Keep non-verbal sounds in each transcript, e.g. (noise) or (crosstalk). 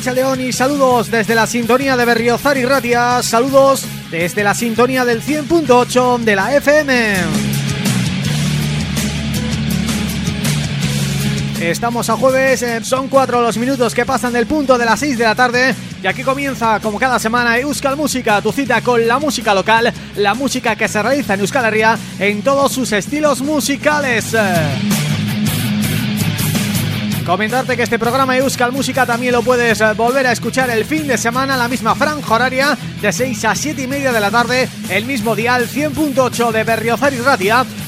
Racha León y saludos desde la sintonía de Berriozar y Ratia, saludos desde la sintonía del 100.8 de la FM. Estamos a jueves, eh, son cuatro los minutos que pasan del punto de las 6 de la tarde y aquí comienza, como cada semana, Euskal Música, tu cita con la música local, la música que se realiza en Euskal Herria en todos sus estilos musicales. Comentarte que este programa Euskal Música también lo puedes eh, volver a escuchar el fin de semana, la misma franja horaria, de 6 a 7 y media de la tarde, el mismo dial 100.8 de Berriozar y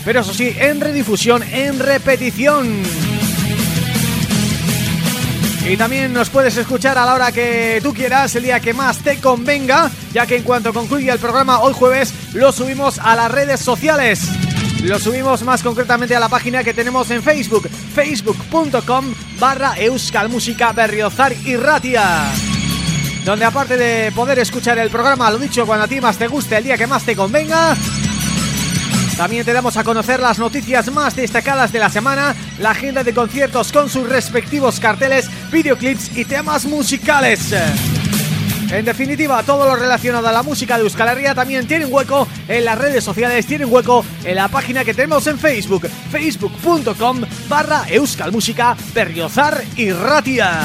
pero eso sí, en redifusión, en repetición. Y también nos puedes escuchar a la hora que tú quieras, el día que más te convenga, ya que en cuanto concluya el programa hoy jueves, lo subimos a las redes sociales. Lo subimos más concretamente a la página que tenemos en Facebook, facebook.com barra euskalmusica berriozar y ratia donde aparte de poder escuchar el programa, lo dicho, cuando a ti más te guste, el día que más te convenga, también te damos a conocer las noticias más destacadas de la semana, la agenda de conciertos con sus respectivos carteles, videoclips y temas musicales. En definitiva, todo lo relacionado a la música de Euskal Herria también tiene un hueco en las redes sociales, tiene un hueco en la página que tenemos en Facebook, facebook.com barra euskalmusica berriozar y ratia.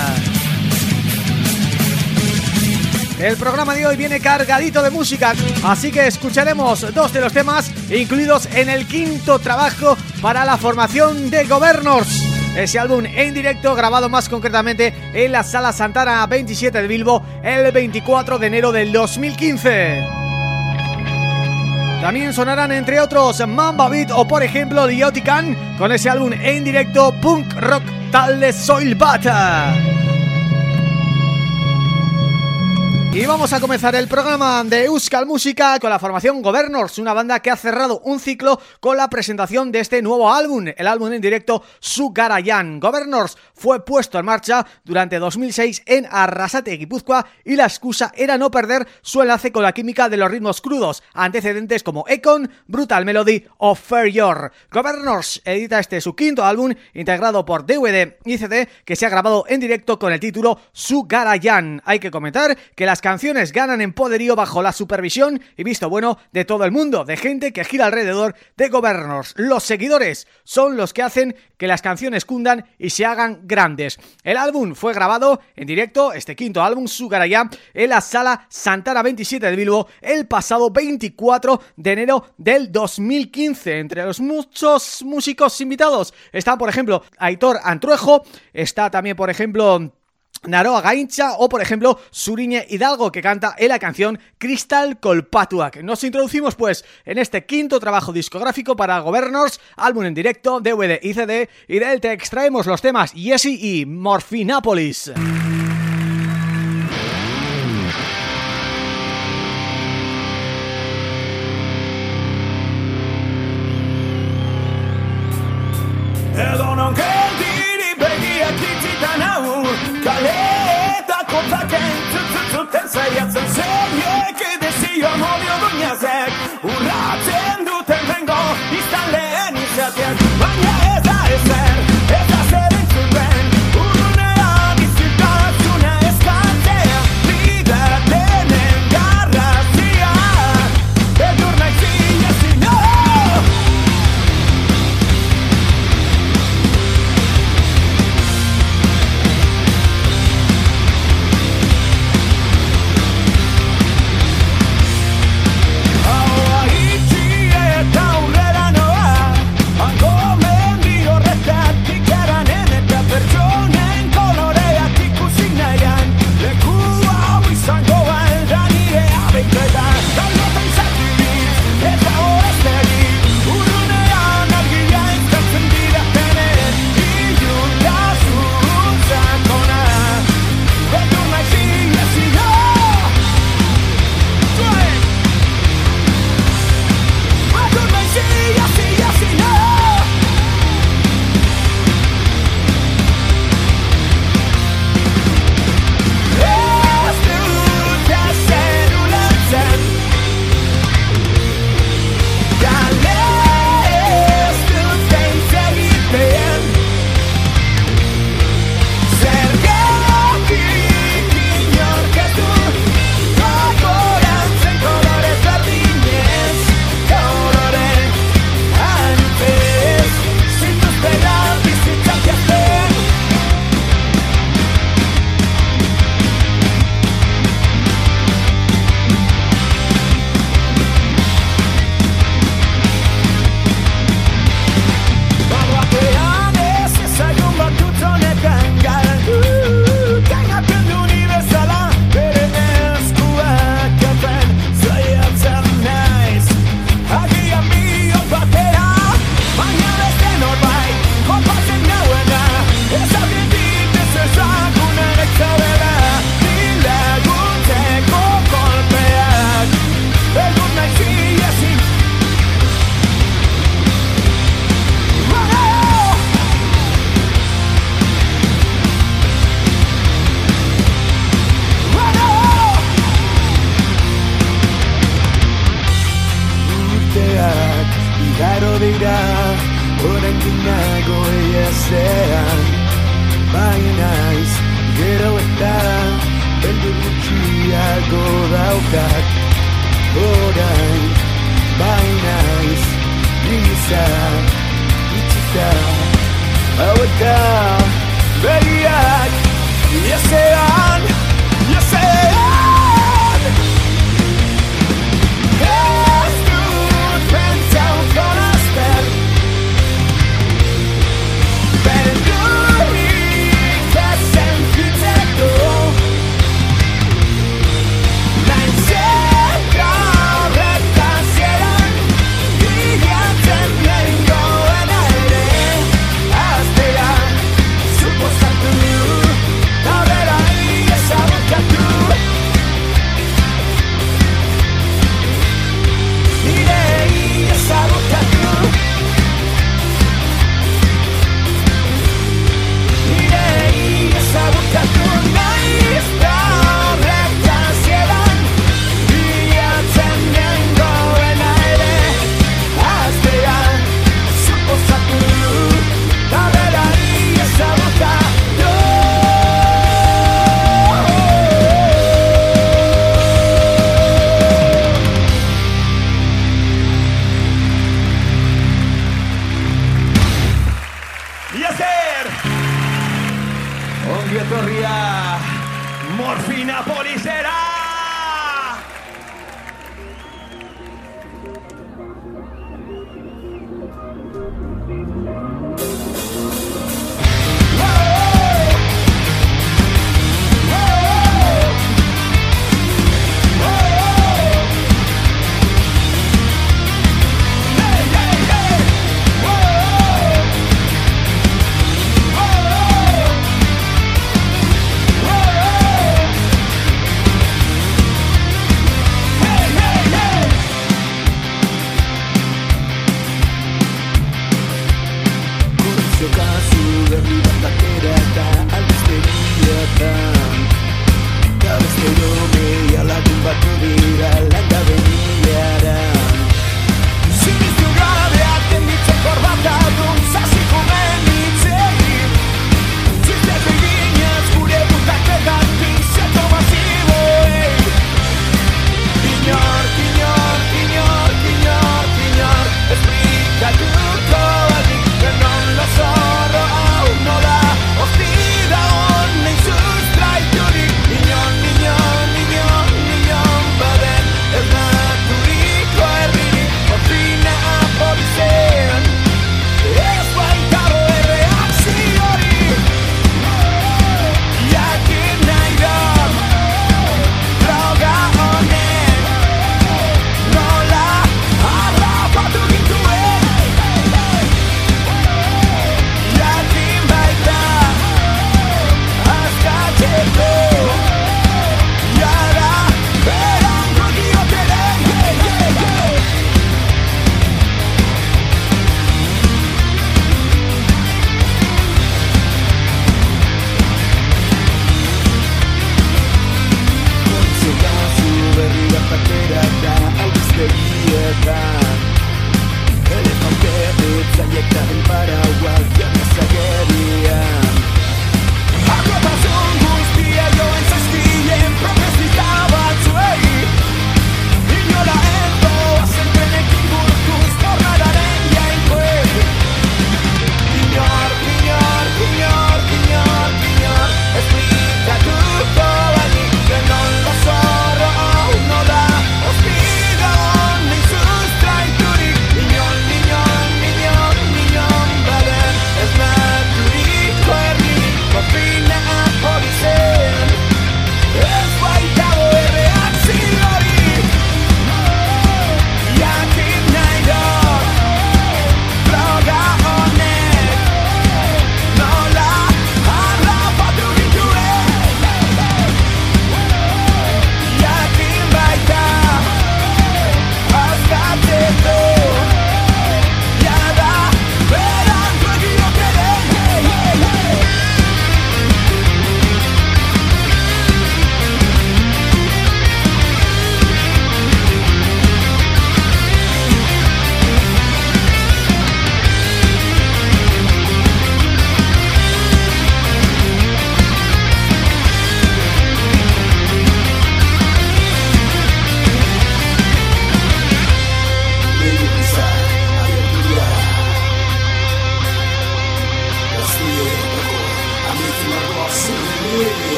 El programa de hoy viene cargadito de música, así que escucharemos dos de los temas incluidos en el quinto trabajo para la formación de Governors. Ese álbum en directo grabado más concretamente en la Sala Santana 27 de Bilbo el 24 de enero del 2015. También sonarán entre otros Mamba Beat o por ejemplo Diotican con ese álbum en directo Punk Rock Tal de Soil Bata. Y vamos a comenzar el programa de Euskal Música con la formación Governors, una banda que ha cerrado un ciclo con la presentación de este nuevo álbum, el álbum en directo Sugarayan. Governors fue puesto en marcha durante 2006 en Arrasate, Guipúzcoa y la excusa era no perder su enlace con la química de los ritmos crudos, antecedentes como Econ, Brutal Melody o Fair Your. Governors edita este su quinto álbum integrado por DVD y CD que se ha grabado en directo con el título Sugarayan. Hay que comentar que las canciones ganan en poderío bajo la supervisión y visto bueno de todo el mundo, de gente que gira alrededor de Governors. Los seguidores son los que hacen que las canciones cundan y se hagan grandes. El álbum fue grabado en directo, este quinto álbum, Sugaraya, en la Sala Santana 27 de Bilbo el pasado 24 de enero del 2015. Entre los muchos músicos invitados están, por ejemplo, Aitor Antruejo, está también, por ejemplo... Naroa Gaincha o por ejemplo Suriñe Hidalgo que canta en la canción Crystal Colpatuac. Nos introducimos pues en este quinto trabajo discográfico para Governors, álbum en directo, DVD y CD y de él te extraemos los temas Yesi y Morphinapolis.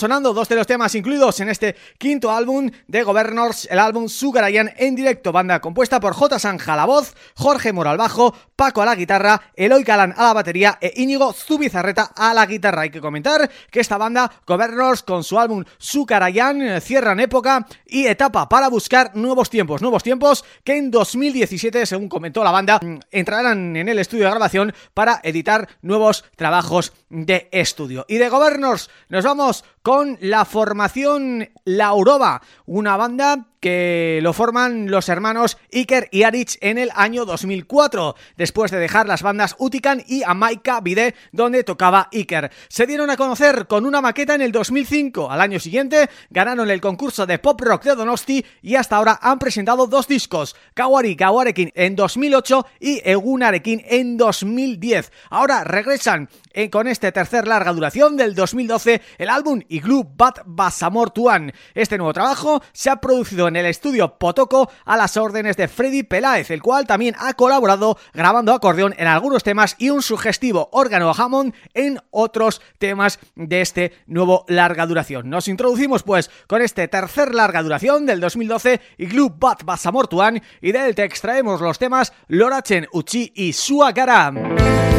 Sonando dos de los temas incluidos en este quinto álbum de Governors, el álbum Sugarayan en directo, banda compuesta por J. Sanja a la voz, Jorge Moro al bajo, Paco a la guitarra, Eloy Calán a la batería e Íñigo Zubizarreta a la guitarra. Hay que comentar que esta banda, Governors, con su álbum Sugarayan, cierran época y etapa para buscar nuevos tiempos, nuevos tiempos que en 2017, según comentó la banda, entrarán en el estudio de grabación para editar nuevos trabajos de estudio. Y de Governors nos vamos con con la formación La Uroba, una banda que lo forman los hermanos Iker y Arich en el año 2004, después de dejar las bandas Utican y Amaika Vide, donde tocaba Iker. Se dieron a conocer con una maqueta en el 2005. Al año siguiente ganaron el concurso de pop rock de Donosti y hasta ahora han presentado dos discos, Kawari Kawarekin en 2008 y Egunarekin en 2010. Ahora regresan eh, con este tercer larga duración del 2012, el álbum Igloo Bat Basamor Tuan. Este nuevo trabajo se ha producido en el estudio Potoco a las órdenes de Freddy Peláez, el cual también ha colaborado grabando acordeón en algunos temas y un sugestivo órgano Hammond en otros temas de este nuevo larga duración. Nos introducimos pues con este tercer larga duración del 2012 Igloo Bat Basamortuan y del te extraemos los temas Lorachen, Uchi y Suagara.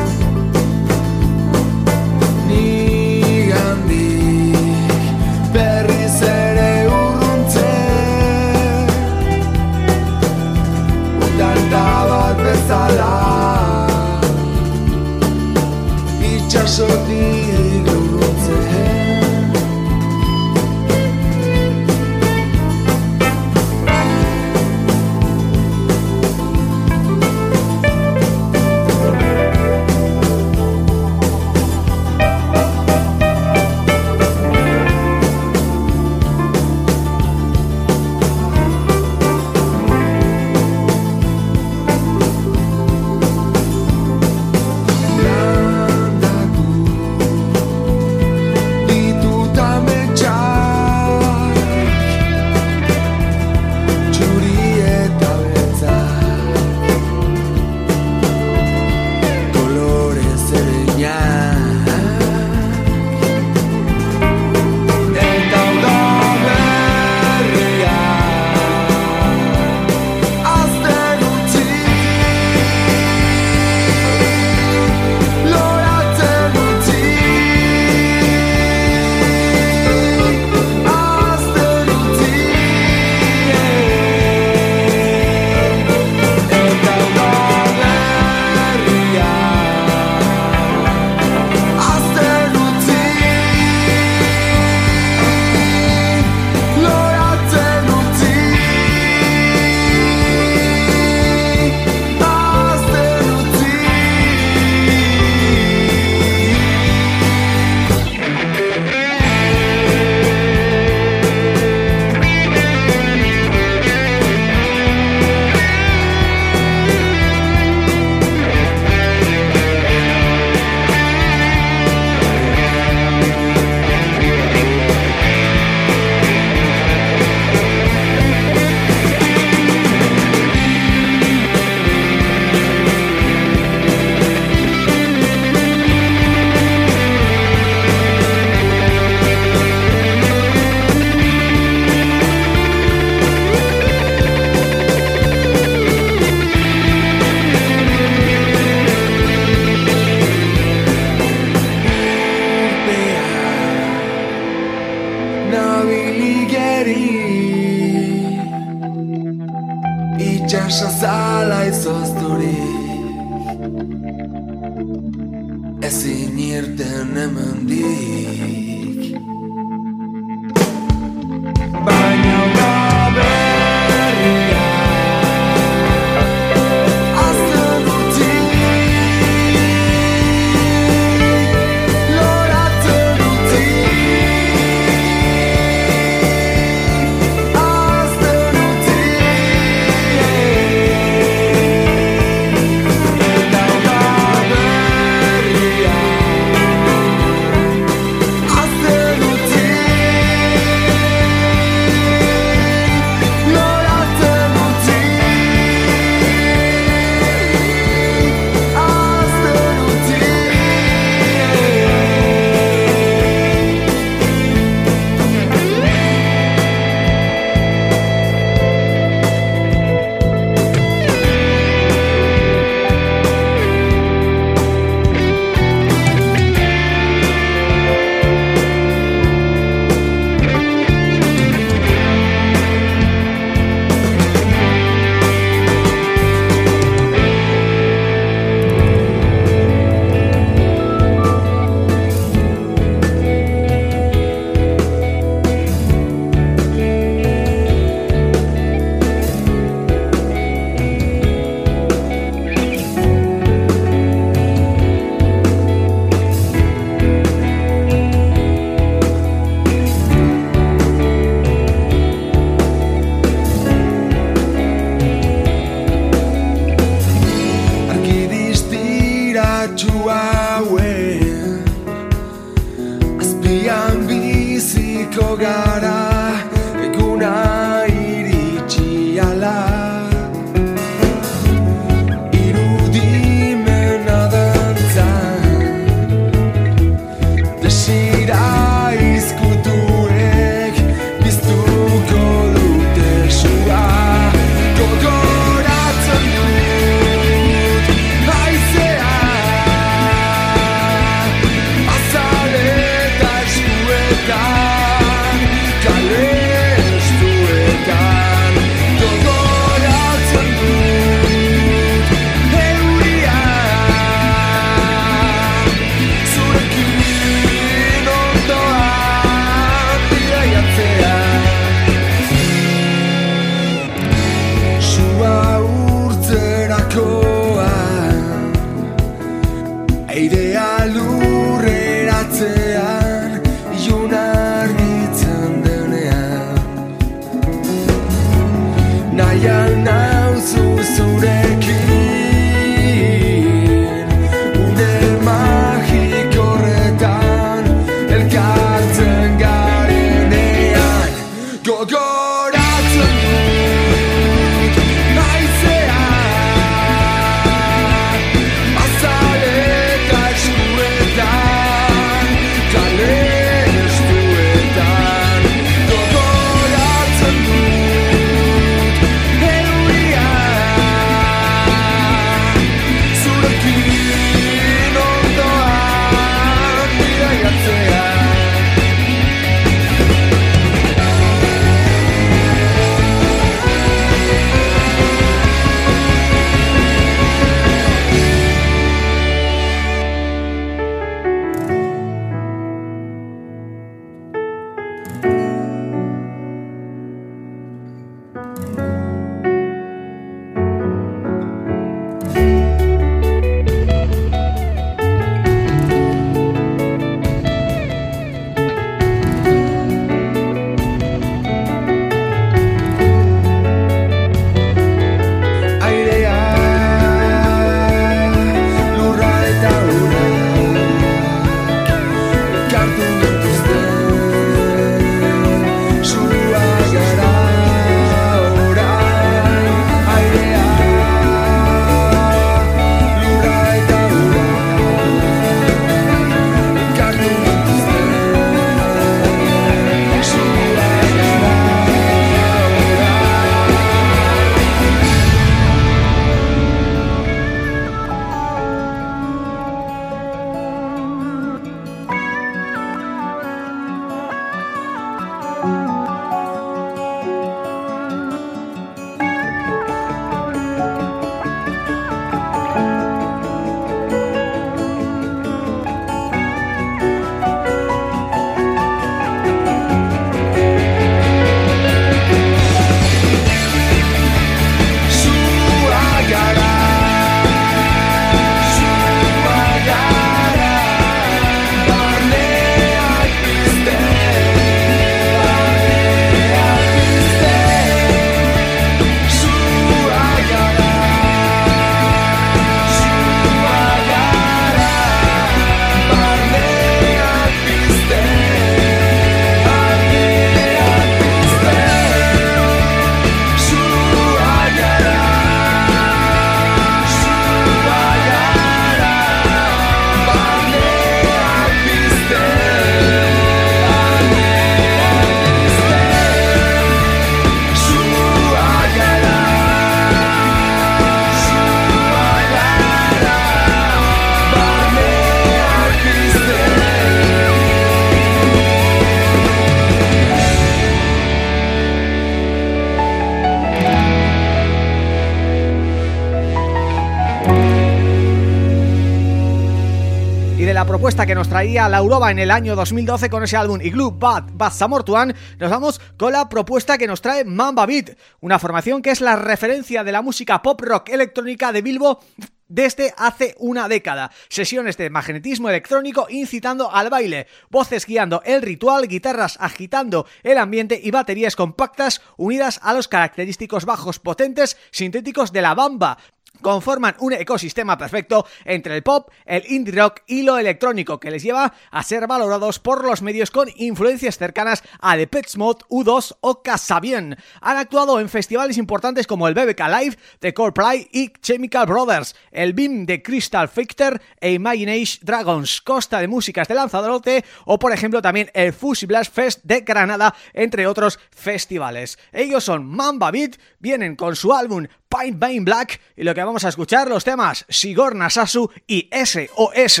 Que nos traía la Europa en el año 2012 con ese álbum Igloo Bad Bad Samortuan, nos vamos con la propuesta que nos trae Mamba Beat, una formación que es la referencia de la música pop rock electrónica de Bilbo desde hace una década. Sesiones de magnetismo electrónico incitando al baile, voces guiando el ritual, guitarras agitando el ambiente y baterías compactas unidas a los característicos bajos potentes sintéticos de la bamba, conforman un ecosistema perfecto entre el pop, el indie rock y lo electrónico que les lleva a ser valorados por los medios con influencias cercanas a The Pets Mode, U2 o Casabien. Han actuado en festivales importantes como el BBK Live, The Play y Chemical Brothers, el BIM de Crystal Fichter e Imagination Dragons, Costa de Músicas de Lanzarote o por ejemplo también el Fuzzy Blast Fest de Granada, entre otros festivales. Ellos son Mamba Beat, vienen con su álbum Pine Bane Black y lo que vamos a escuchar los temas Sigor Nasasu y SOS.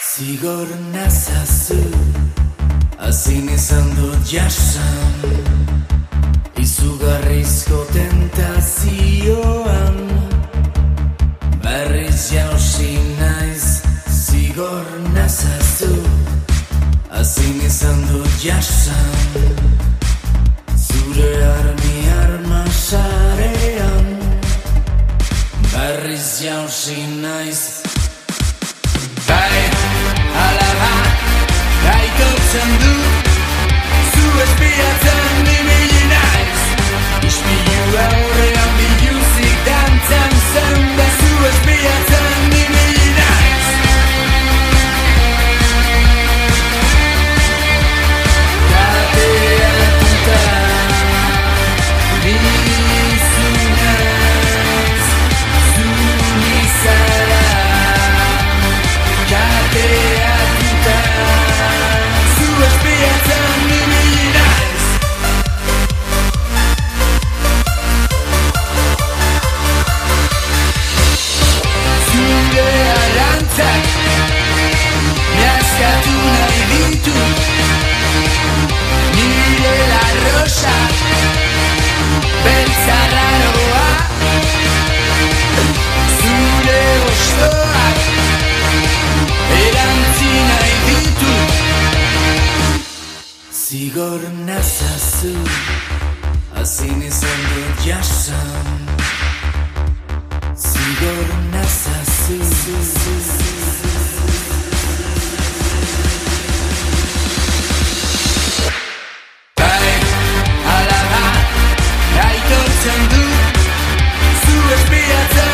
Sigor Nasasu Hazin izan dut jasan Izugarrizko tentazioan Berriz jausi naiz Sigor Nasasu Hazin izan dut jasan Zure armi arma sarean. Berriz jausi naiz. Bai, ala ba, gaitotzen du. Zu espiatzen nimili naiz. Ispilu aurrean ditut Nire la rosa. Beltzarraroa Zure ostoak Erantzi nahi ditut Zigor nazazu Hazin izan dut jasan Zigor nazazu Bai, aitortzen du Zu espiatzen nimili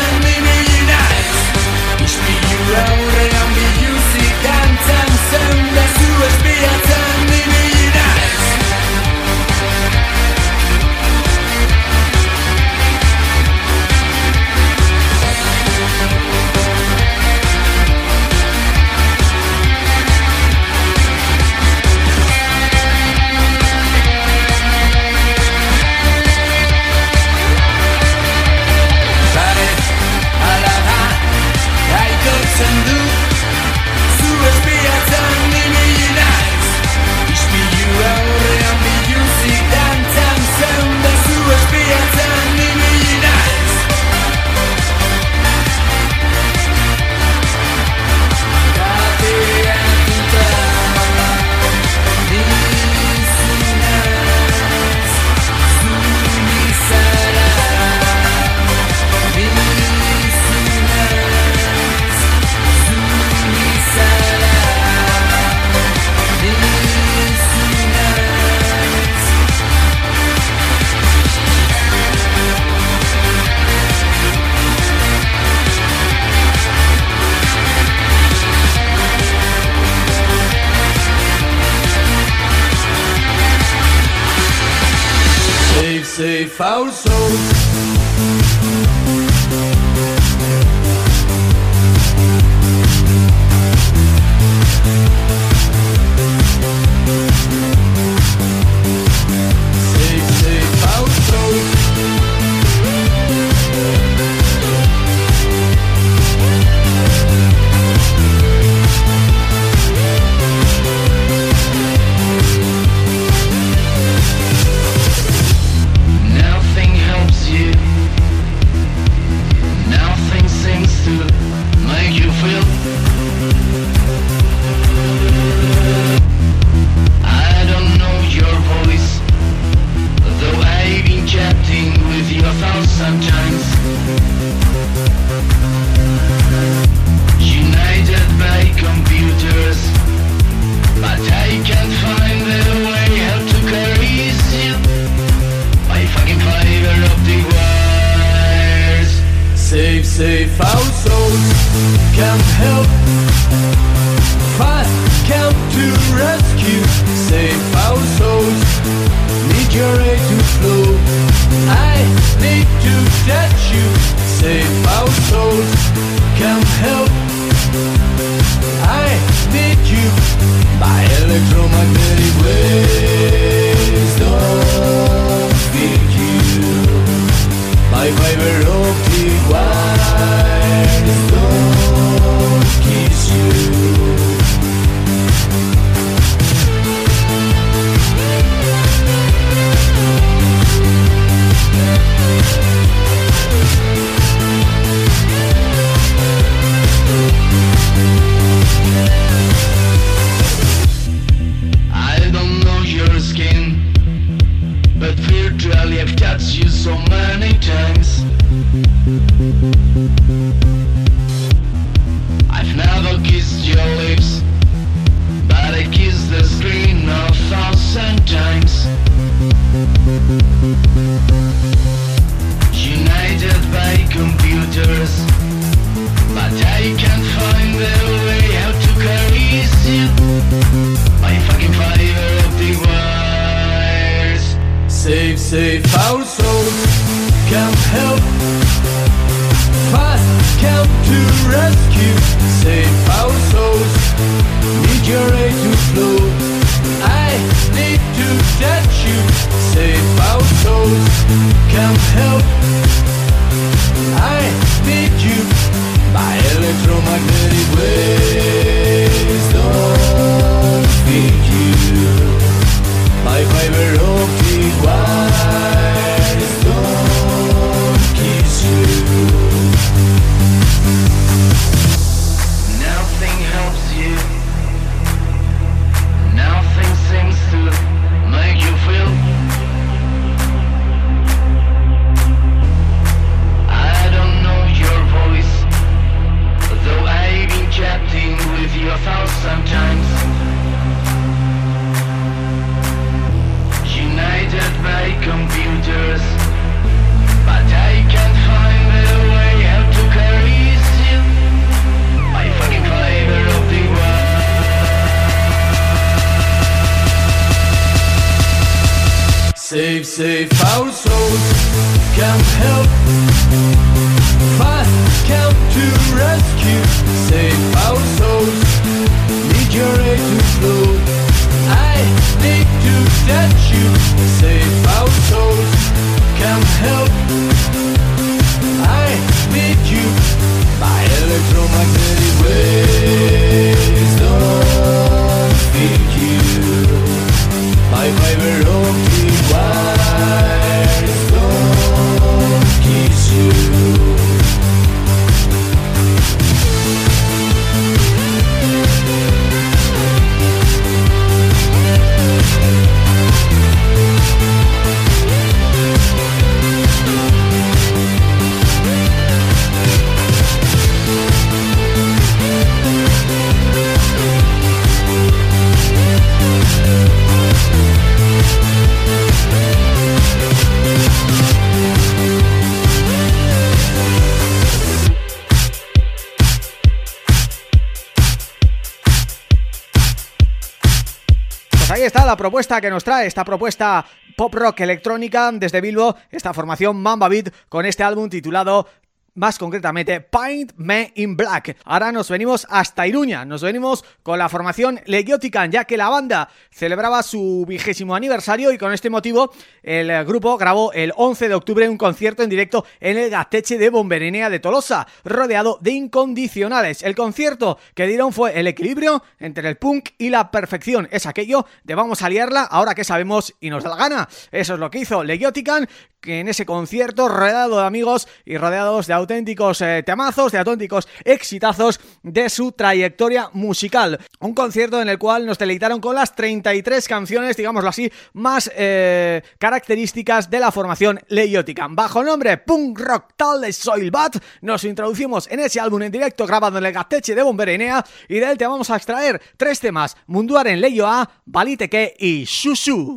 que nos trae, esta propuesta pop rock electrónica desde Bilbo, esta formación Mamba Beat con este álbum titulado más concretamente Paint Me in Black. Ahora nos venimos hasta Iruña, nos venimos con la formación Legiotican, ya que la banda celebraba su vigésimo aniversario y con este motivo el grupo grabó el 11 de octubre un concierto en directo en el Gasteche de Bomberenea de Tolosa, rodeado de incondicionales. El concierto que dieron fue el equilibrio entre el punk y la perfección. Es aquello de vamos a liarla ahora que sabemos y nos da la gana. Eso es lo que hizo Legiotican en ese concierto rodeado de amigos y rodeados de auténticos eh, temazos, de auténticos exitazos de su trayectoria musical. Un concierto en el cual nos deleitaron con las 33 canciones, digámoslo así, más eh, características de la formación leiótica. Bajo el nombre Punk Rock Tal de Soilbat, nos introducimos en ese álbum en directo grabado en el Gateche de Bomberenea y de él te vamos a extraer tres temas, Munduaren Leioa, Baliteke y Shushu.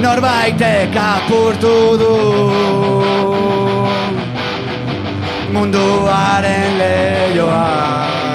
Norbaitek apurtu du. Munduaren leioa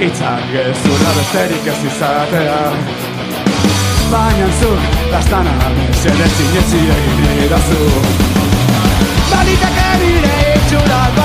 hitzak gezurra besterik ez izatea. Baina zu, lastana, zede zinetzi egin idazu. Baliteke nire itxurak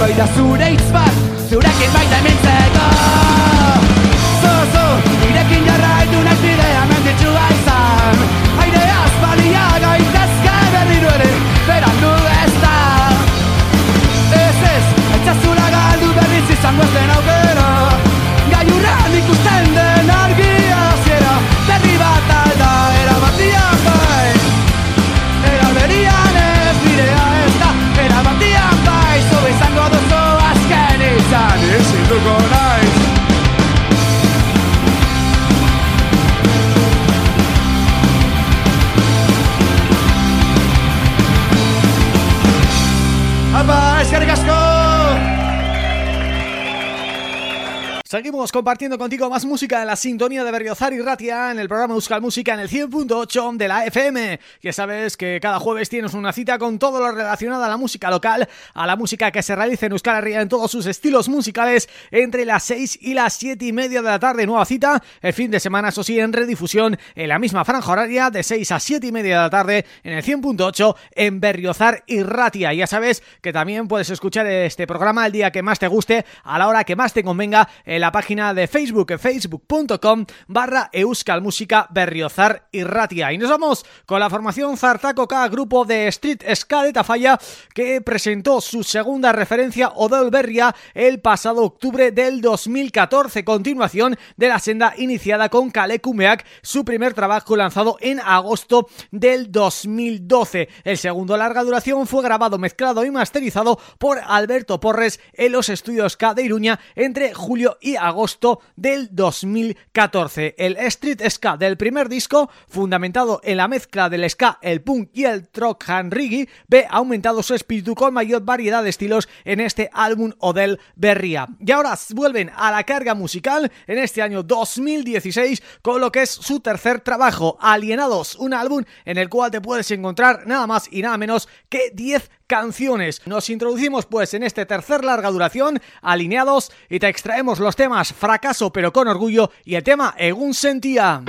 baita zure hitz bat Zurekin baita emintzeko Compartiendo contigo más música en la sintonía de Berriozar y Ratia en el programa Euskal Música en el 100.8 de la FM. Ya sabes que cada jueves tienes una cita con todo lo relacionado a la música local, a la música que se realiza en Euskal Herria en todos sus estilos musicales entre las 6 y las 7 y media de la tarde. Nueva cita, el fin de semana, eso sí, en redifusión en la misma franja horaria de 6 a 7 y media de la tarde en el 100.8 en Berriozar y Ratia. Ya sabes que también puedes escuchar este programa el día que más te guste, a la hora que más te convenga en la página de Facebook, facebook.com barra Euskal Música Berriozar y. Y nos vamos con la formación Zartaco K, grupo de Street Ska de Tafalla, que presentó su segunda referencia Odol Berria el pasado octubre del 2014, continuación de la senda iniciada con Kalekumeak, su primer trabajo lanzado en agosto del 2012. El segundo larga duración fue grabado, mezclado y masterizado por Alberto Porres en los estudios K de Iruña entre julio y agosto del 2014. El Street Ska del primer disco, fundamentado en la mezcla del ska, el punk y el rock and reggae, ve aumentado su espíritu con mayor variedad de estilos en este álbum Odell Berria. Y ahora vuelven a la carga musical en este año 2016 con lo que es su tercer trabajo, Alienados, un álbum en el cual te puedes encontrar nada más y nada menos que 10 canciones. Nos introducimos pues en este tercer larga duración, alineados, y te extraemos los temas Fracaso pero con orgullo y el tema Egun Sentía.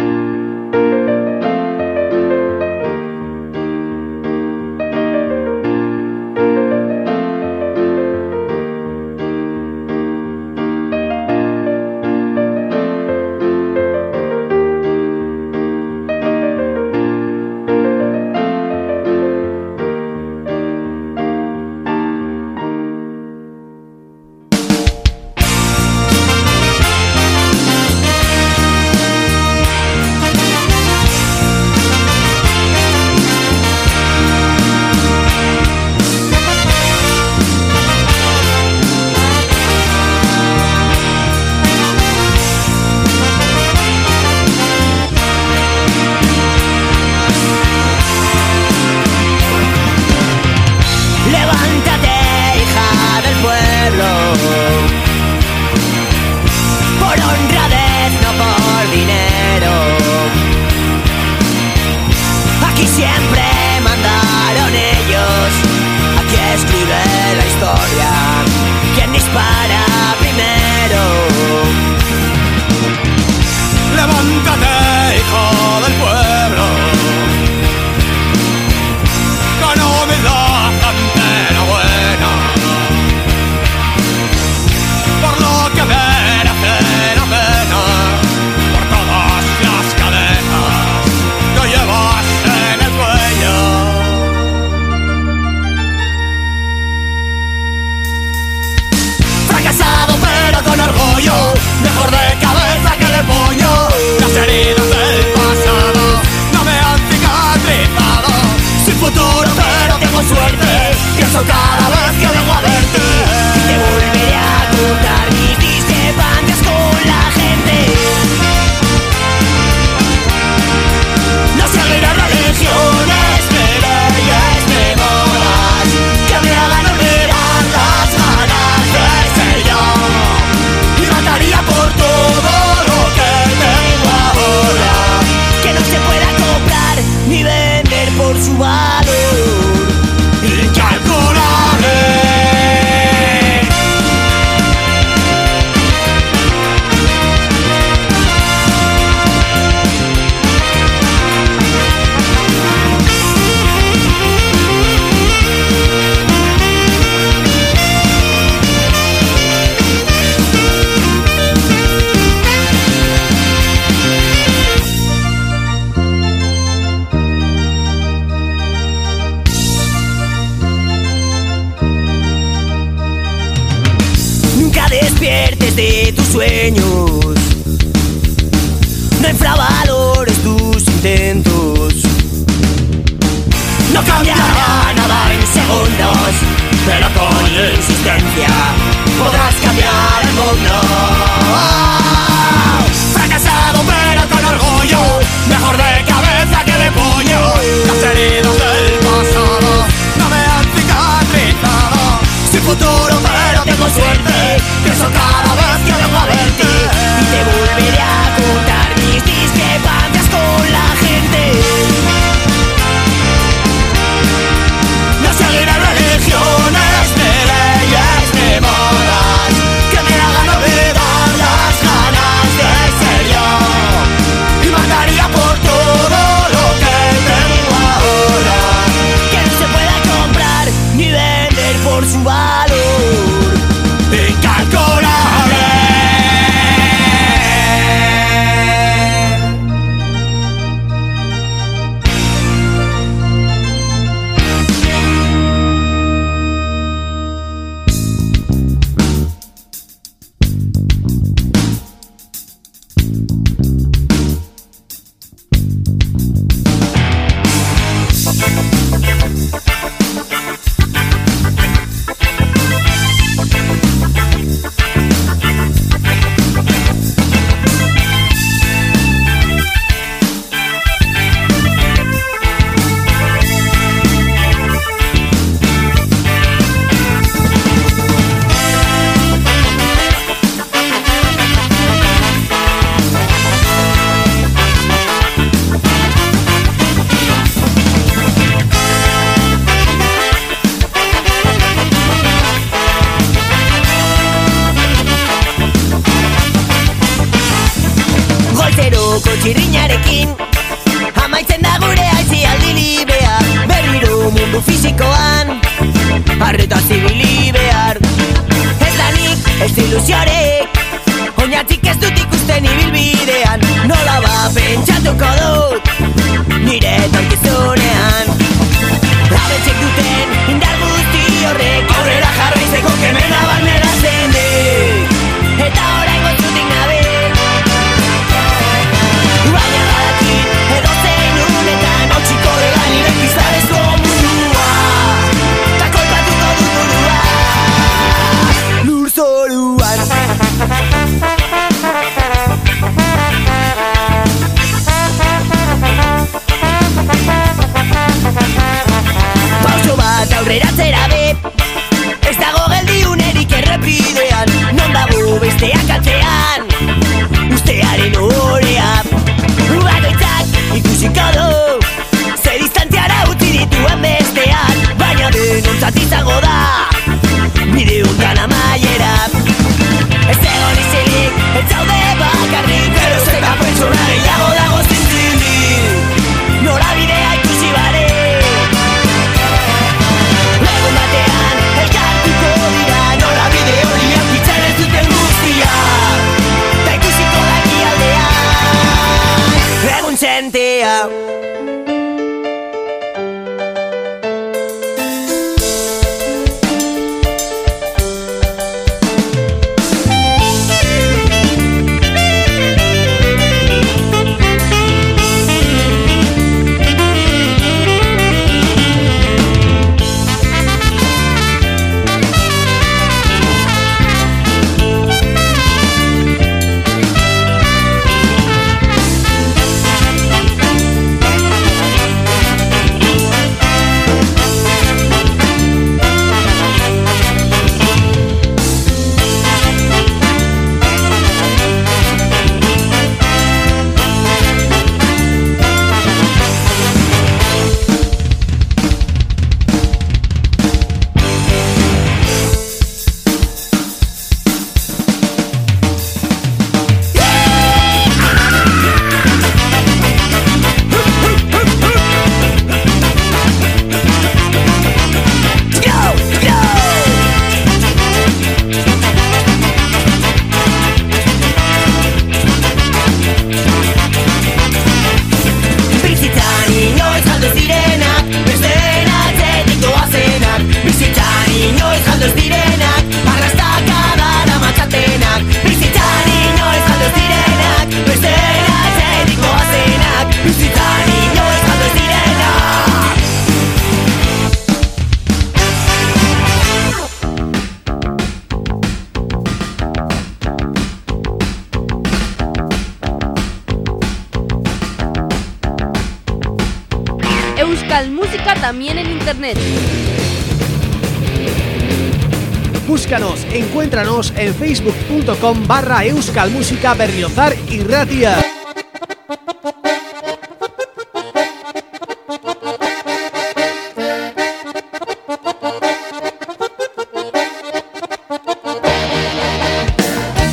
barra Euskal Música Berriozar y Ratia.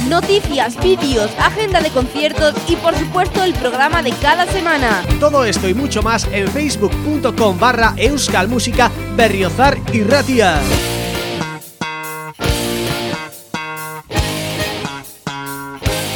Noticias, vídeos, agenda de conciertos y por supuesto el programa de cada semana. Todo esto y mucho más en facebook.com barra Euskal Música Berriozar y Ratia.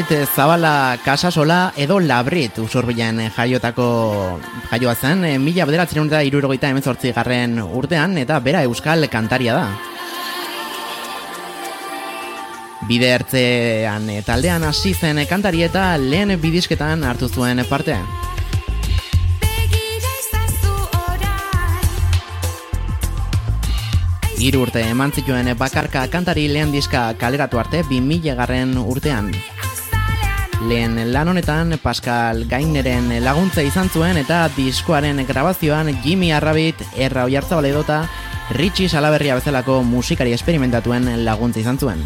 Labrit eh, Zabala Kasasola edo Labrit usurbilan eh, jaiotako jaioa zen, eh, mila bederatzen eta irurogeita emezortzi garren urtean, eta bera euskal kantaria da. Bide ertzean taldean hasi zen kantari eta lehen bidisketan hartu zuen parte. Hiru urte eman zituen bakarka kantari lehen diska kaleratu arte 2000 garren urtean. Lehen lan honetan Pascal Gaineren laguntza izan zuen eta diskoaren grabazioan Jimmy Arrabit, Erra Oiartzabal edota Richie Salaberria bezalako musikari esperimentatuen laguntza izan zuen.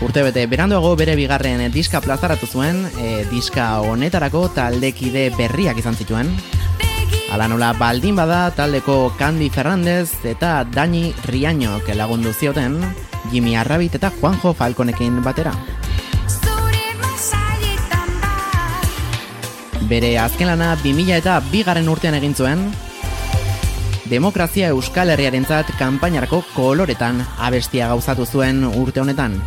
Urtebete beranduago bere bigarren diska plazaratu zuen, e, diska honetarako taldekide berriak izan zituen. Ala nola baldin bada taldeko Candy Fernández eta Dani Riañok lagundu zioten, Jimmy Arrabit eta Juanjo Falconekin batera. Bere azken lana 2000 eta bigarren urtean egin zuen, Demokrazia Euskal Herriarentzat kanpainarako koloretan abestia gauzatu zuen urte honetan.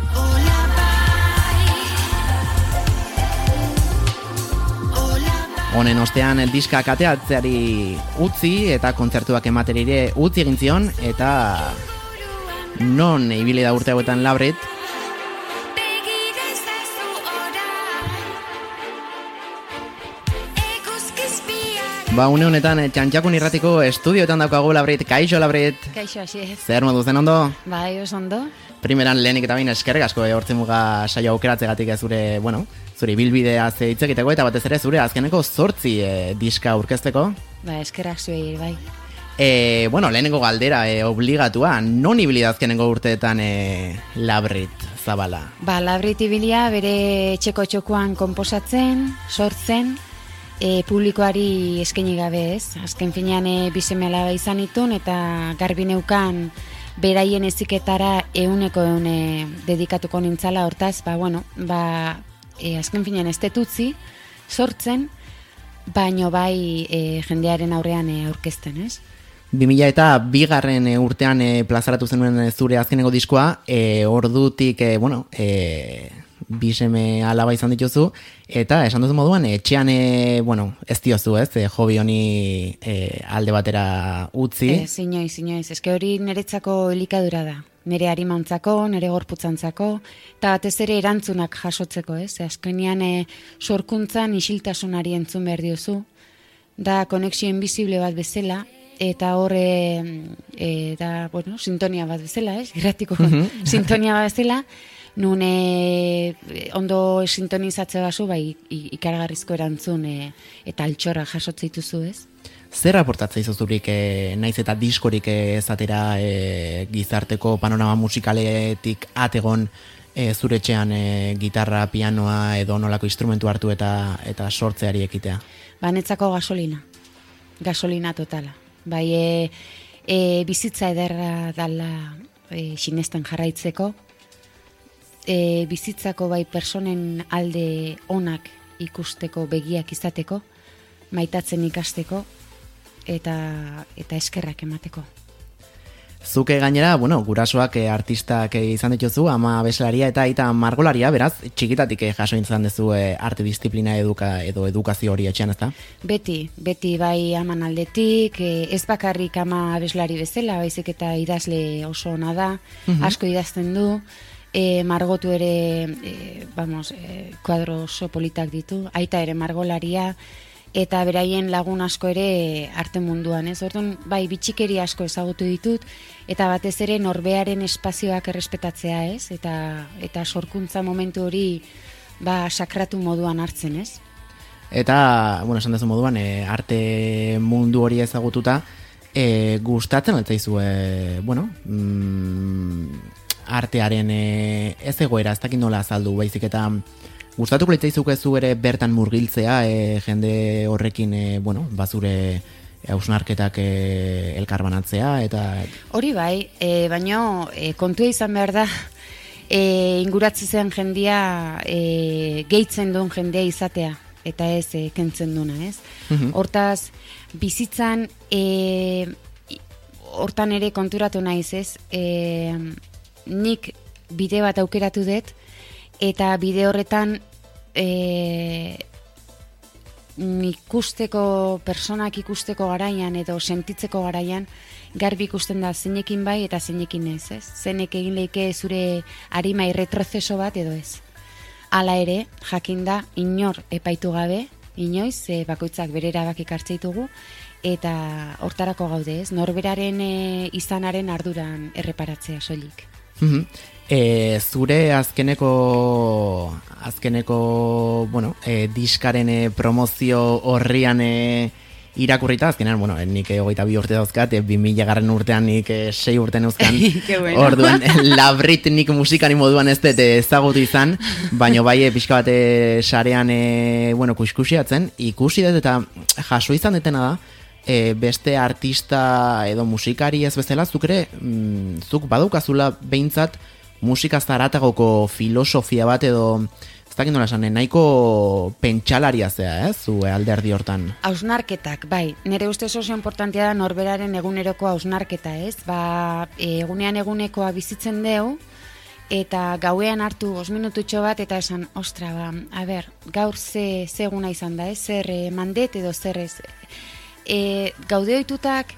Honen ostean diska kateatzeari utzi eta kontzertuak emateri ere utzi egin zion eta non ibili da urte hauetan labret Ba, une honetan, eh, txantxakun irratiko estudioetan daukagu labret, kaixo labret, Kaixo, hasi zer modu zen ondo? Bai, oso ondo. Primeran lehenik eta bain eskerrik asko hortzen muga saio aukeratzegatik ez zure, bueno, zure bilbidea ze hitz egiteko eta batez ere zure azkeneko zortzi e, diska aurkezteko. Ba, eskerak zuei, bai. E, bueno, lehenengo galdera e, obligatua, non ibili azkenengo urteetan e, labrit zabala? Ba, labrit ibilia bere txeko txokoan konposatzen, sortzen, e, publikoari eskaini gabe ez. Azken finean e, bizeme alaba izan itun eta garbi neukan beraien eziketara euneko eune dedikatuko nintzala hortaz, ba, bueno, ba, e, azken finean ez detutzi, sortzen, baino bai e, jendearen aurrean e, aurkezten, ez? 2000 eta bigarren e, urtean e, plazaratu zenuen e, zure azkeneko diskoa, e, ordutik, e, bueno, e, biseme alaba izan dituzu, eta esan duzu moduan, etxean, e, bueno, ez diozu, ez, e, hobi honi e, alde batera utzi. Ez, inoiz, inoiz. Eske hori niretzako elikadura da. Nere harimantzako, nere gorputzantzako, eta batez ere erantzunak jasotzeko, ez? Azkenean e, sorkuntzan isiltasunari entzun behar diozu, da konexio invisible bat bezala, eta horre e, da, bueno, sintonia bat bezala, ez? Irratiko sintonia bat bezala, nun e, ondo sintonizatze basu, bai ikaragarrizko erantzun e, eta altxorra jasotze dituzu, ez? Zer aportatza izuzurik, e, naiz eta diskorik ezatera e, gizarteko panorama musikaletik ategon e, zure etxean e, gitarra, pianoa edo nolako instrumentu hartu eta eta sortzeari ekitea? Banetzako gasolina. Gasolina totala. Bai, e, e, bizitza ederra dala e, sinesten jarraitzeko. E, bizitzako bai personen alde onak ikusteko, begiak izateko, maitatzen ikasteko, eta, eta eskerrak emateko. Zuke gainera, bueno, gurasoak eh, artistak eh, izan dituzu, ama abeslaria eta aita margolaria, beraz, txikitatik eh, jaso izan duzu eh, arte disiplina eduka edo edukazio hori etxean, ezta? Beti, beti bai aman aldetik, eh, ez bakarrik ama abeslari bezala, baizik eta idazle oso ona da, Mhm. asko idazten du, e, margotu ere, e, vamos, e, kuadro oso politak ditu, aita ere margolaria, eta beraien lagun asko ere arte munduan, ez? Orduan, bai, bitxikeri asko ezagutu ditut, eta batez ere norbearen espazioak errespetatzea, ez? Eta, eta sorkuntza momentu hori, ba, sakratu moduan hartzen, ez? Eta, bueno, esan dezu moduan, e, arte mundu hori ezagututa, e, gustatzen altzaizu, e, bueno, mm, artearen e, ez egoera, ez dakit nola azaldu, baizik eta gustatuko litzaizuke zu ere bertan murgiltzea, e, jende horrekin, e, bueno, bazure hausnarketak e, elkarbanatzea, eta Hori bai, e, baino e, kontua izan behar da, e, inguratzen zen jendia e, gehitzen duen jendea izatea. eta ez e, kentzen duna, ez? Mhm. Hortaz, bizitzan, e, hortan ere konturatu naiz, ez? E, nik bide bat aukeratu dut, eta bide horretan e, ikusteko, personak ikusteko garaian edo sentitzeko garaian, garbi ikusten da zeinekin bai eta zeinekin ez, ez? Zeinek egin leike zure arima irretrozeso bat edo ez. Hala ere, jakinda inor epaitu gabe, inoiz, e, bakoitzak bere erabakik hartze ditugu, eta hortarako gaude ez, norberaren e, izanaren arduran erreparatzea soilik. Mhm. E, zure azkeneko azkeneko, bueno, e, diskaren e, promozio horrian e, irakurrita, azkenean, bueno, nik hogeita bi urte dauzkat, e, bi mila garren urtean nik e, sei urte neuzkan, (laughs) bueno. orduan, labrit nik musikari moduan ez dut ezagutu izan, baino bai e, pixka bat e, sarean, e, bueno, kuskusiatzen, ikusi dut eta jaso izan detena da, e, beste artista edo musikari ez bezala, zuk ere, mm, zuk badaukazula behintzat musika zaratagoko filosofia bat edo, ez dakit nola esan, eh, nahiko pentsalaria zea, ez, zu alderdi hortan. Hausnarketak, bai, nire ustez oso importantea da norberaren eguneroko hausnarketa, ez? Ba, egunean egunekoa bizitzen deu, eta gauean hartu os minututxo bat eta esan, ostra, ba, a ber, gaur ze, ze eguna izan da, ez? Zer mandet edo zer ez? E, gaude ohitutak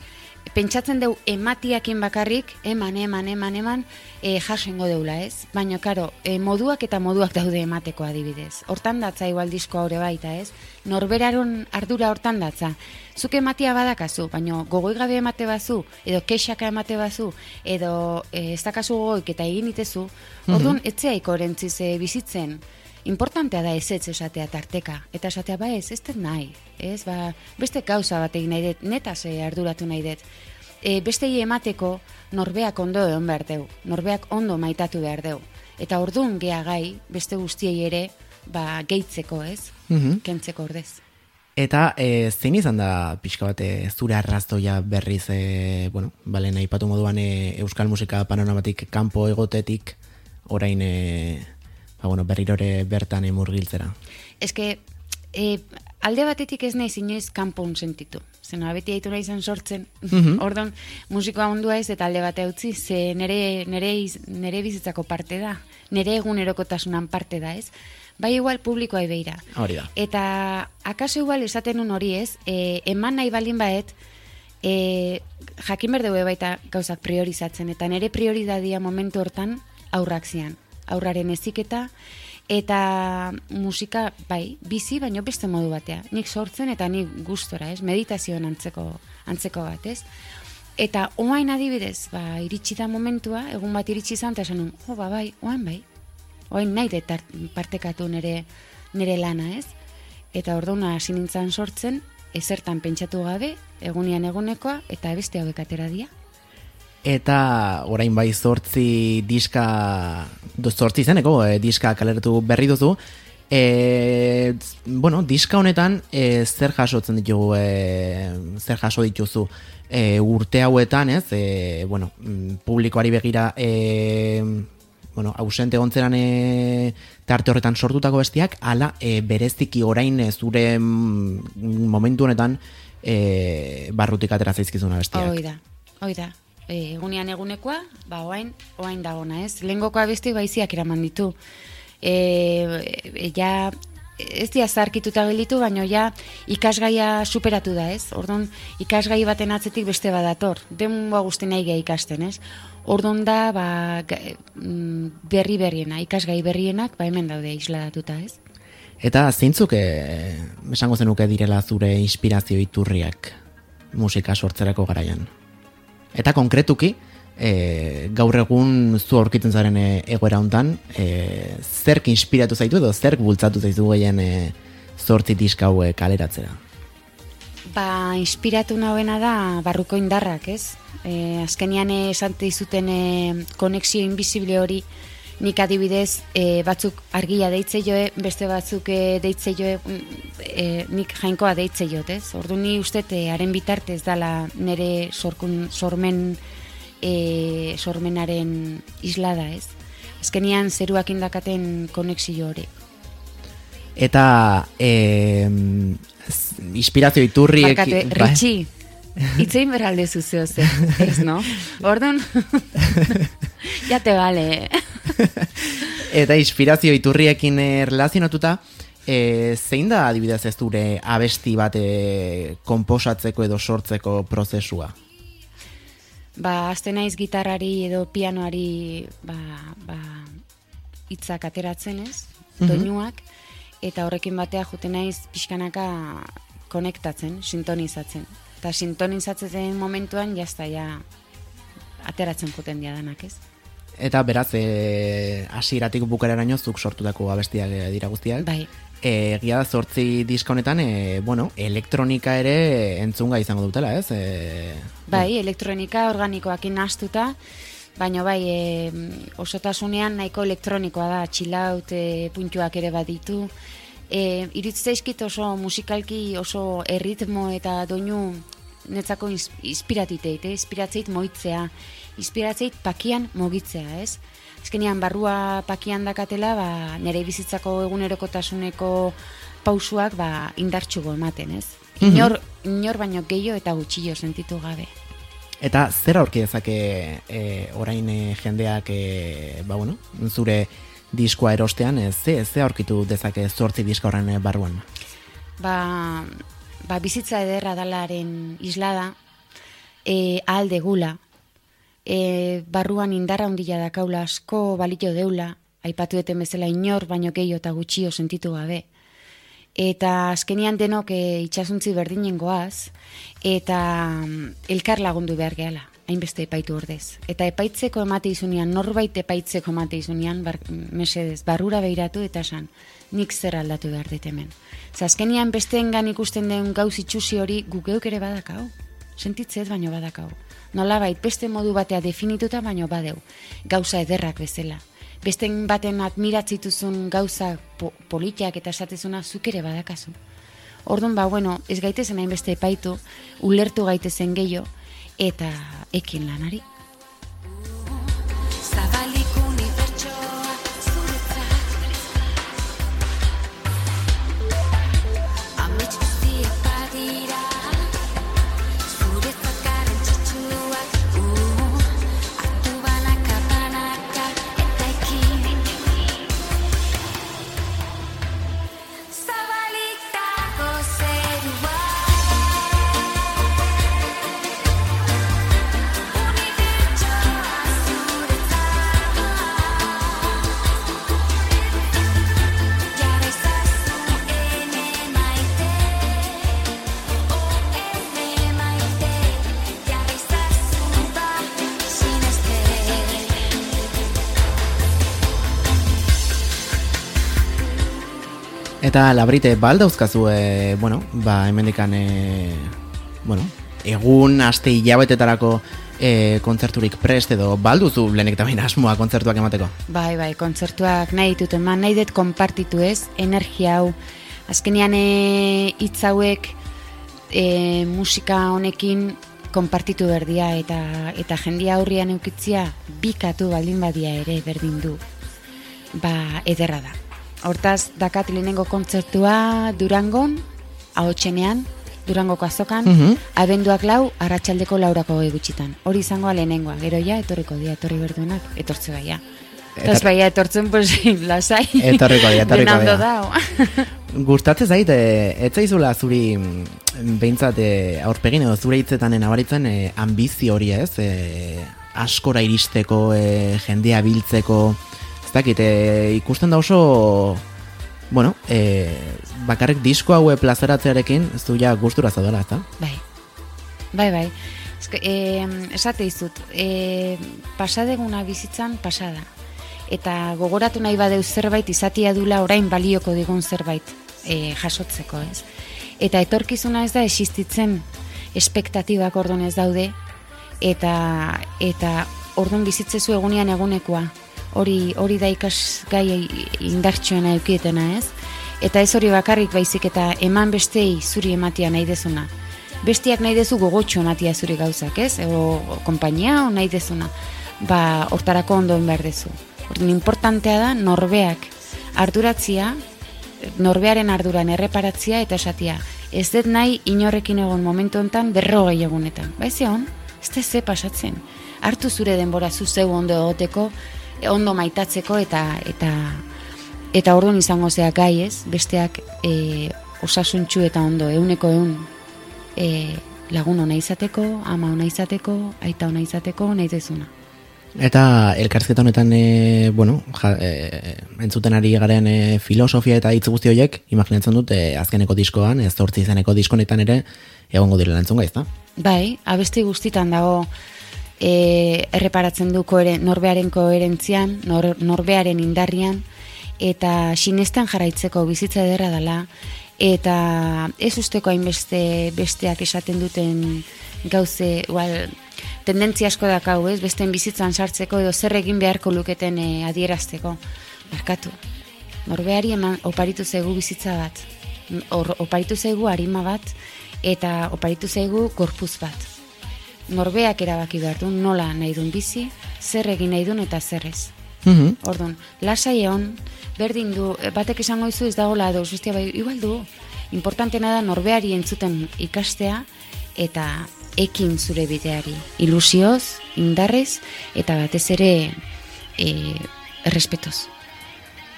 pentsatzen deu ematiakin bakarrik, eman, eman, eman, eman, e, jasengo deula, ez? Baina, karo, e, moduak eta moduak daude emateko adibidez. Hortan datza igual disko haure baita, ez? Norberaron ardura hortan datza. Zuk ematia badakazu, baina gogoi gabe emate bazu, edo kexaka emate bazu, edo e, ez dakazu gogoik eta egin itezu, orduan, etzea ikoerentziz e, bizitzen, Importantea da ez ez esatea tarteka. Eta esatea ba ez, ez dut nahi. Ez, ba, beste gauza bat egin nahi dut, netaz arduratu nahi dut. E, beste emateko norbeak ondo egon behar deu. Norbeak ondo maitatu behar deu. Eta orduan gea gai, beste guztiei ere, ba, gehitzeko ez, Mhm. kentzeko ordez. Eta e, zein izan da pixka bat e, zure arrazoia berriz, e, bueno, bale, nahi patu moduan e, euskal musika panoramatik kanpo egotetik, orain, e, ba, bueno, berrirore bertan murgiltzera. Eske, e, alde batetik ez naiz inoiz kanpon sentitu. Zena, beti aitu nahi izan sortzen. Mhm. (laughs) Orduan, musikoa ondua ez eta alde bate utzi, ze nere, nere, nere bizitzako parte da. Nere egunerokotasunan parte da, ez? Bai igual publikoa beira. Hori da. Eta akaso igual esaten un hori ez, e, eman nahi balin baet, e, jakin berdeu baita gauzak priorizatzen, eta nire prioridadia momentu hortan aurrak zian. Aurraren eziketa, eta musika, bai, bizi, baino beste modu batea. Nik sortzen eta nik gustora, ez? Meditazioan antzeko, antzeko bat, ez? Eta oain adibidez, ba, iritsi da momentua, egun bat iritsi izan, eta esan jo, ba, bai, oain bai. Oain nahi dut art- partekatu nire, nire lana, ez? Eta orduan hasi nintzen sortzen, ezertan pentsatu gabe, egunian egunekoa, eta beste hauek atera dira. Eta orain bai zortzi diska, zortzi zeneko e, diska kaleratu berri duzu, e, bueno, diska honetan e, zer jasotzen ditugu, e, zer jaso dituzu e, urte hauetan, ez, e, bueno, mm, publikoari begira, e, bueno, ausente gontzeran e, tarte horretan sortutako bestiak, ala e, bereziki orain e, zure mm, momentu honetan e, barrutik atera zaizkizuna bestiak. Hoi da, hoi da. E, egunean egunekoa, ba, oain, oain dagona, ez? Lehengokoa beste baiziak eraman ditu. E, e, ja, ez dia zarkituta gelditu, baina ja ikasgaia superatu da, ez? Orduan, ikasgai baten atzetik beste badator. Denboa guzti nahi gehi ikasten, ez? Orduan da, ba, mm, berri berriena, ikasgai berrienak, ba, hemen daude isladatuta, ez? Eta zeintzuk esango zenuke direla zure inspirazio iturriak musika sortzerako garaian. Eta konkretuki, e, gaur egun zu aurkitzen zaren e, egoera hontan, e, zerk inspiratu zaitu edo zerk bultzatu zaitu gehien e, zortzi diska hauek kaleratzera. Ba, inspiratu nauena da barruko indarrak, ez? E, azkenian eh, esan dizuten e, konexio invisible hori nik adibidez e, batzuk argia deitze joe, beste batzuk e, deitze joe, e, nik jainkoa deitze jot, ez? Ordu ni uste e, haren bitartez dala nire sorkun, sormen e, sormenaren islada, ez? Azkenian zeruak indakaten konexio hori. Eta e, inspirazio iturriek... Barkatu, eh, bai. Ritxi, itzein beralde zuzeo ze, ez no? Orduan, (laughs) ja te vale. (laughs) Eta inspirazio iturriekin eh, erlazionatuta, e, zein da adibidez ez dure abesti bat e, komposatzeko edo sortzeko prozesua? Ba, azte naiz gitarrari edo pianoari ba, ba, hitzak ateratzen ez, Mhm. doinuak, eta horrekin batea jute naiz pixkanaka konektatzen, sintonizatzen. Eta sintonizatzen momentuan jazta ja ateratzen juten diadanak ez. Eta beraz, e, hasieratik bukareraino zuk sortutako abestiak dira guztiak. Bai, E, egia da zortzi diska honetan, e, bueno, elektronika ere entzunga izango dutela, ez? E, bai, elektronika organikoakin nahastuta, baina bai, e, osotasunean nahiko elektronikoa da, txilaut, e, puntuak ere baditu. E, Iritz zaizkit oso musikalki oso erritmo eta doinu netzako ins- inspiratiteit, eh? inspiratzeit moitzea, inspiratzeit pakian mogitzea, ez? Azkenean barrua pakian dakatela, ba, nire bizitzako egunerokotasuneko pausuak ba, indartxugo ematen, ez? Inor, inor baino gehiago eta gutxillo sentitu gabe. Eta zer aurki dezake e, orain e, jendeak e, ba, bueno, zure diskoa erostean, ze, ze aurkitu dezake zortzi diska horren e, barruan? Ba, ba bizitza ederra dalaren islada, e, alde gula, e, barruan indarra hundila dakaula asko balito deula, aipatu eten bezala inor baino gehiago eta gutxio sentitu gabe. Eta azkenian denok e, itxasuntzi berdinen goaz, eta mm, elkar lagundu behar gehala, hainbeste epaitu ordez. Eta epaitzeko emate izunean, norbait epaitzeko emate izunean, bar, mesedez, barrura behiratu eta esan, nik zer aldatu behar dit hemen. Ze azkenian besteengan ikusten den gauz itxusi hori guk geuk ere badakau. Sentitzez baino badakau. Nolabait beste modu batea definituta baino badeu. Gauza ederrak bezala. Besten baten admiratzituzun gauza po politiak eta esatezuna zuk ere badakazu. Orduan ba, bueno, ez gaitezen hainbeste epaitu, ulertu gaitezen gehiago, eta ekin lanari. Eta labrite, ba aldauzkazu, e, bueno, ba hemendikan, e, bueno, egun, aste hilabetetarako e, kontzerturik prest edo balduzu lehenik eta behin asmoa kontzertuak emateko? Bai, bai, kontzertuak nahi ditut eman, nahi dut konpartitu ez, energia hau. Azkenean e, hitz hauek e, musika honekin konpartitu berdia eta eta jendia aurrian eukitzia bikatu baldin badia ere berdin du. Ba, ederra da. Hortaz, dakat lehenengo kontzertua Durangon, ahotsenean, Durangoko azokan, Mhm. abenduak lau, arratsaldeko laurako gutxitan. Hori izangoa lehenengoa, gero ja, etorriko dia, etorri berduenak, etortze baia. Etor- baia etortzen, pues, (laughs) lasai. Etorriko dira, etorriko dira. dao. (laughs) Gustatzen zait, e, ez zaizula zuri mm, behintzat e, aurpegin edo zure hitzetan e, nabaritzen e, ambizio hori ez, e, askora iristeko, e, jendea biltzeko, ez dakit, e, ikusten da oso, bueno, e, bakarrik disko haue plazaratzearekin, ez du ja gustura zaudela, ez da? Bai, bai, bai. Eske, eh, esate izut, eh, pasadeguna bizitzan pasada. Eta gogoratu nahi badeu zerbait izatia dula orain balioko digun zerbait eh, jasotzeko, ez? Eta etorkizuna ez da existitzen espektatibak ordon ez daude eta eta ordon bizitzezu egunean egunekoa. Hori hori da ikasgai indartsuena eukietena, ez? Eta ez hori bakarrik baizik eta eman bestei zuri ematia nahi dezuna. Bestiak nahi dezu gogotxo ematia zuri gauzak, ez? Ego konpainia o nahi dezuna. Ba, hortarako ondoen behar dezu. Orduan, importantea da norbeak arduratzia norbearen arduran erreparatzia eta esatia. Ez dut nahi inorrekin egon momentu hontan berrogei egunetan. Ba ez egon, ez da ze pasatzen. Hartu zure denbora zu zeu ondo egoteko, ondo maitatzeko eta eta eta orduan izango zea gai ez, besteak e, osasuntxu eta ondo, euneko eun e, lagun ona izateko, ama ona izateko, aita ona izateko, nahi dezuna. Eta elkarrizketa honetan, e, bueno, ja, e, entzuten ari garen e, filosofia eta hitz guzti horiek, imaginatzen dut, e, azkeneko diskoan, ez zortzi izeneko diskonetan ere, egongo direla entzun gaizta. Bai, abesti guztitan dago e, erreparatzen du koheren, norbearen koherentzian, nor, norbearen indarrian, eta sinesten jarraitzeko bizitza ederra dela, eta ez usteko hainbeste besteak esaten duten gauze, igual, tendentzia asko dakau, ez, besteen bizitzan sartzeko edo zer egin beharko luketen e, adierazteko. Barkatu, norbeari eman oparitu zaigu bizitza bat, Or, oparitu zaigu harima bat, eta oparitu zaigu gorpuz bat. Norbeak erabaki behar du nola nahi duen bizi, zer egin nahi duen eta zer ez. Mhm. Orduan, lasai egon, berdin du, eh, batek esango izu ez dagoela edo, bestia bai, igual du. Importantena da norbeari entzuten ikastea eta ekin zure bideari. Ilusioz, indarrez eta batez ere e, errespetoz.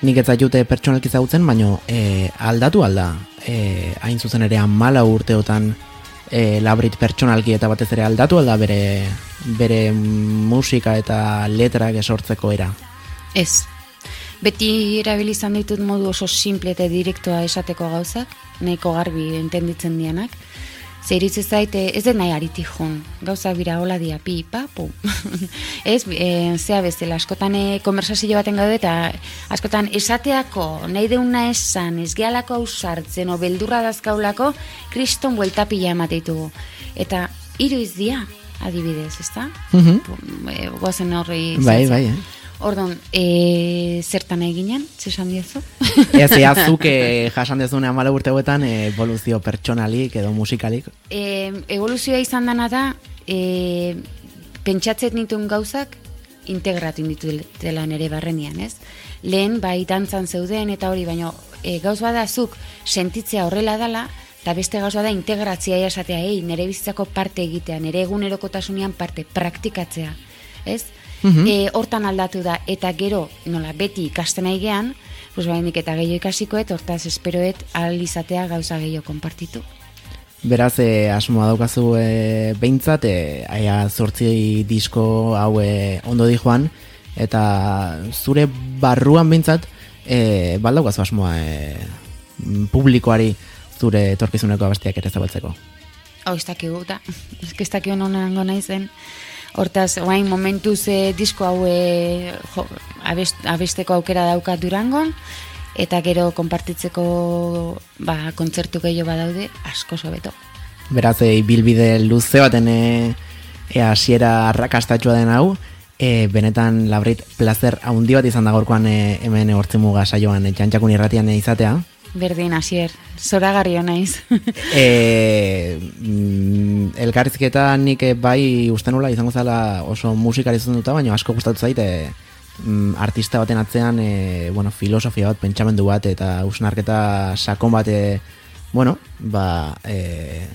Nik ez zaitute pertsonalki zautzen, baino e, aldatu alda, e, hain zuzen ere amala urteotan e, labrit pertsonalki eta batez ere aldatu alda bere, bere musika eta letrak esortzeko era. Ez. Beti erabili izan ditut modu oso simple eta direktoa esateko gauzak, nahiko garbi entenditzen dianak. Ze iritsi zaite ez den nahi ariti jun. Gauzak bira hola dia pi, pa, pu. (laughs) ez, e, zea bezala, askotan e, konversazio baten gaude eta askotan esateako, nahi deuna esan, ez gehalako ausartzen, o beldurra dazkaulako, kriston bueltapila emateitugu. Eta hiru dia, adibidez, ezta? Mhm. E, goazen horri Bai, bai, eh? Ordon, e, zertan eginen, zesan diezu? Ez eazuk e, (laughs) jasan dezune amala urte hauetan e, evoluzio pertsonalik edo musikalik. e, evoluzioa izan dana da, e, pentsatzen dituen gauzak integratu ditutela nere barrenian, ez? Lehen, bai, dantzan zeuden eta hori, baino, e, gauz bada zuk sentitzea horrela dala, eta beste gauz bada integratzea esatea, ei, nere bizitzako parte egitea, nere egunerokotasunean parte, praktikatzea, ez? Mhm. e, hortan aldatu da, eta gero, nola, beti ikasten nahi gean, pues bainik eta gehiago ikasikoet, hortaz esperoet ahal izatea gauza gehiago konpartitu. Beraz, e, asmoa daukazu e, behintzat, e, aia zortzi disko hau e, ondo di joan, eta zure barruan behintzat, e, baldaukazu asmoa e, publikoari zure etorkizuneko abestiak ere zabaltzeko. Hau, ez dakigu, eta (laughs) ez dakigu nonango naizen. Hortaz, oain momentuz e, disko hau e, jo, abest, abesteko aukera daukat durangon, eta gero konpartitzeko ba, kontzertu gehiago badaude, asko sobeto. Beraz, e, bilbide luze baten e, e, hasiera arrakastatxua den hau, e, benetan labrit plazer haundi bat izan da gaurkoan e, hemen hortzen muga saioan e, txantxakun irratian e, izatea. Berdin, hasier, zoragarri naiz. (laughs) e, mm, elkarrizketa nik eh, bai uste nula izango zela oso musikari duta, baina asko gustatu zaite mm, artista baten atzean e, bueno, filosofia bat, pentsamendu bat eta usnarketa sakon bat e, bueno, ba, e,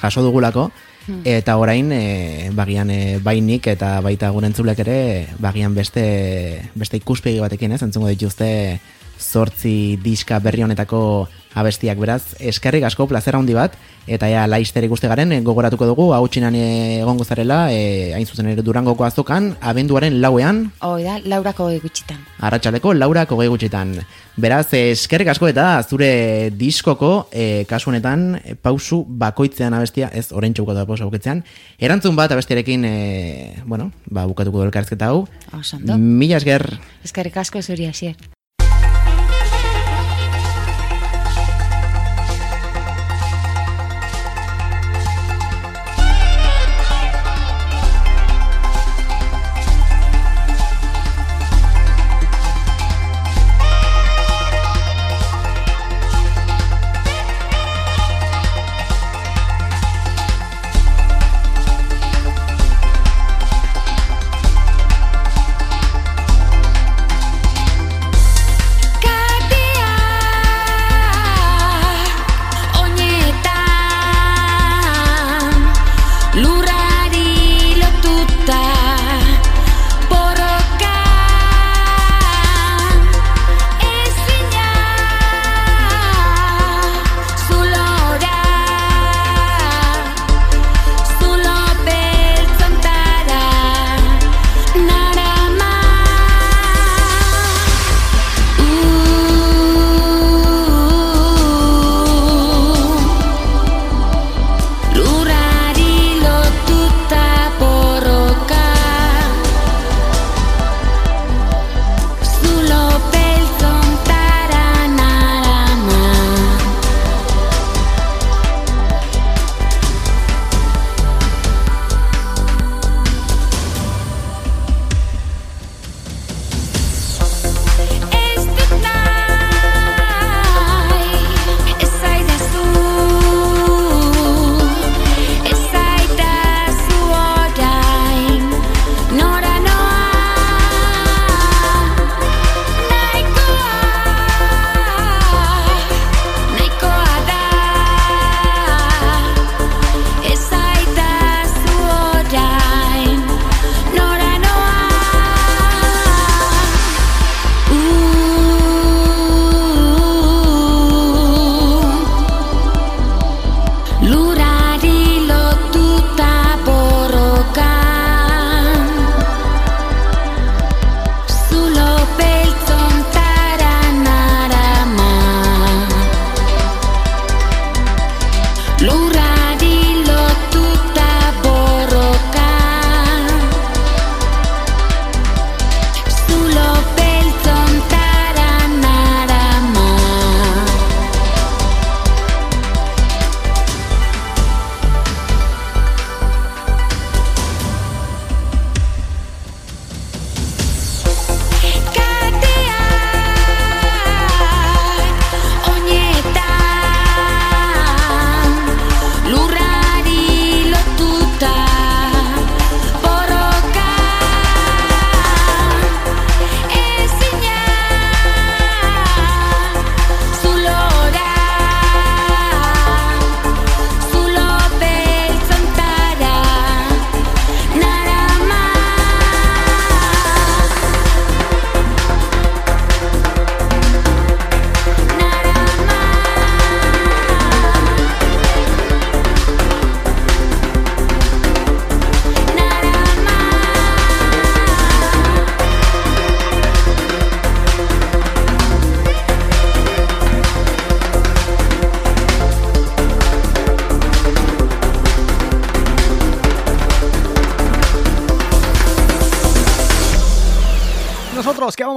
jaso dugulako. Eta orain e, bagian e, bai nik eta baita gure entzulek ere bagian beste beste ikuspegi batekin ez entzungo dituzte zortzi diska berri honetako abestiak beraz, eskerrik asko plazer handi bat, eta ja laister ikuste garen, eh, gogoratuko dugu, hau txinan egongo zarela, e, hain zuzen ere durangoko azokan, abenduaren lauean, Hoi da, laurako gutxitan. arratsaleko laura kogei gutxitan. Beraz, eh, eskerrik asko eta zure diskoko, e, kasu honetan, pausu bakoitzean abestia, ez orain txuko da pausu bakoitzean, erantzun bat abestiarekin, e, bueno, ba, bukatuko du elkarrizketa hau. Oso ondo. Mila esker, Eskerrik asko zuri hasier.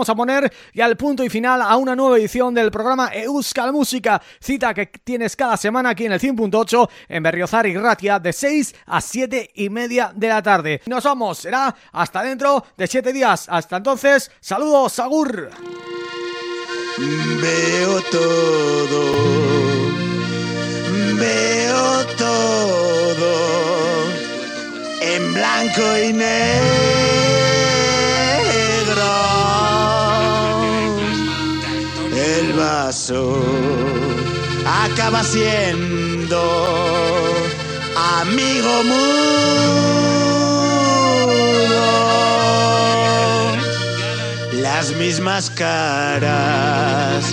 A poner ya el punto y final a una nueva edición del programa Euskal Música, cita que tienes cada semana aquí en el 100.8 en Berriozar y Ratia de 6 a 7 y media de la tarde. Nos vamos, será hasta dentro de 7 días. Hasta entonces, saludos, Agur. Veo todo, veo todo en blanco y negro. Acaba siendo amigo mudo. Las mismas caras,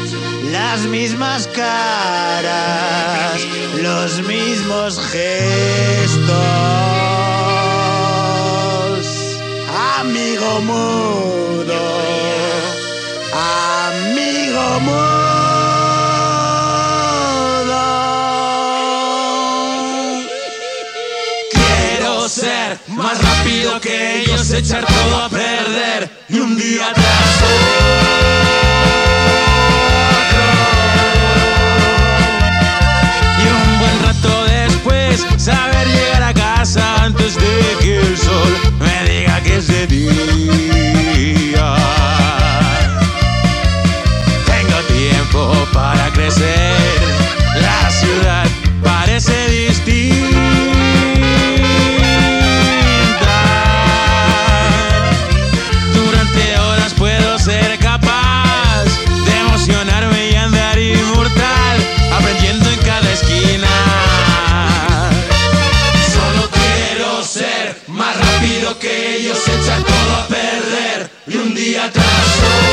las mismas caras, los mismos gestos. Amigo mudo, amigo mudo. Que ellos, echar todo a perder y un día tras otro. Y un buen rato después saber llegar a casa antes de que el sol me diga que es de día. atrás.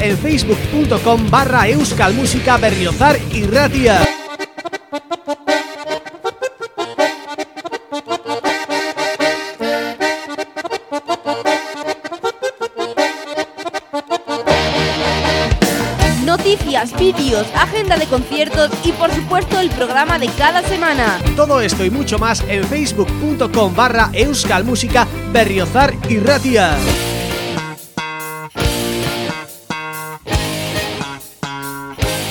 En facebook.com barra euskalmusica berriozar y ratia. Noticias, vídeos, agenda de conciertos y por supuesto el programa de cada semana. Todo esto y mucho más en facebook.com barra euskalmusica berriozar y ratia.